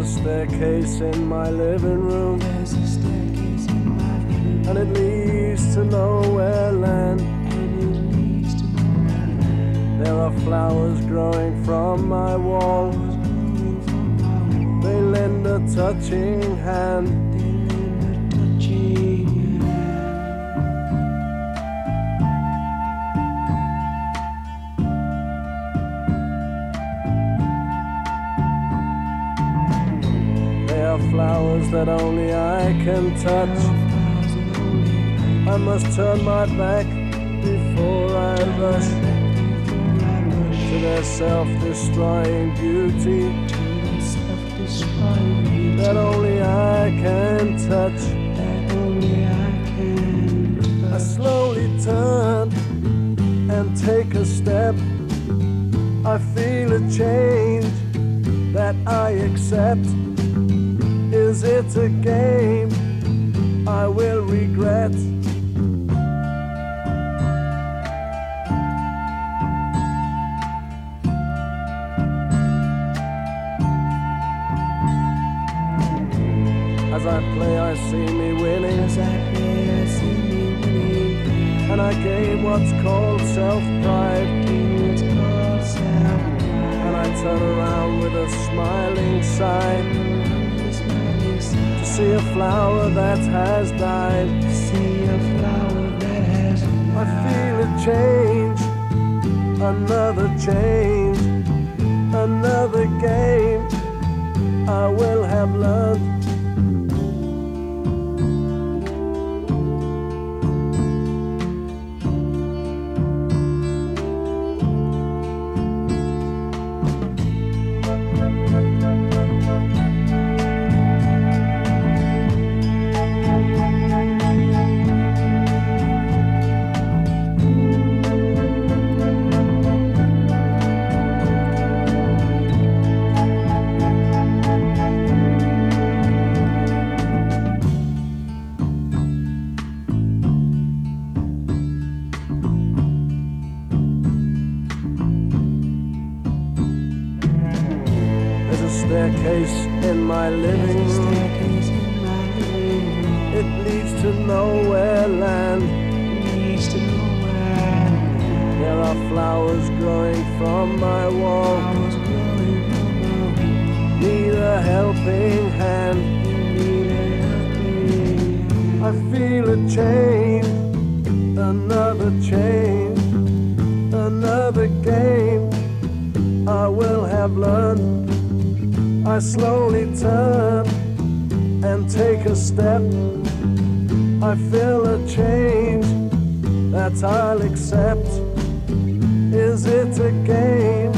a staircase in my living room, There's a staircase in my living and it leads to nowhere land. and it leads to nowhere. There are flowers growing from my wall, Growing from my wall, they lend a touching hand. Flowers that only I can touch. I must turn my back before I rush to their self destroying beauty that only I can touch. I slowly turn and take a step. I feel a change that I accept. Is it a game I will regret? As I play, I see me winning. As I play, I see me winning. And I gain what's called self pride. It's called self And I turn around with a smiling sigh see a flower that has died. See a flower that has died. I feel a change, another change, another game I will have learned. Staircase in my living room. staircase in my living room. It leads to nowhere land. Leads to nowhere. There are flowers growing from my wall. Flowers growing from my wall. Need a helping hand. Need a helping I feel a change, another change, another game I will have learned. I slowly turn and take a step. I feel a change that I'll accept. Is it a game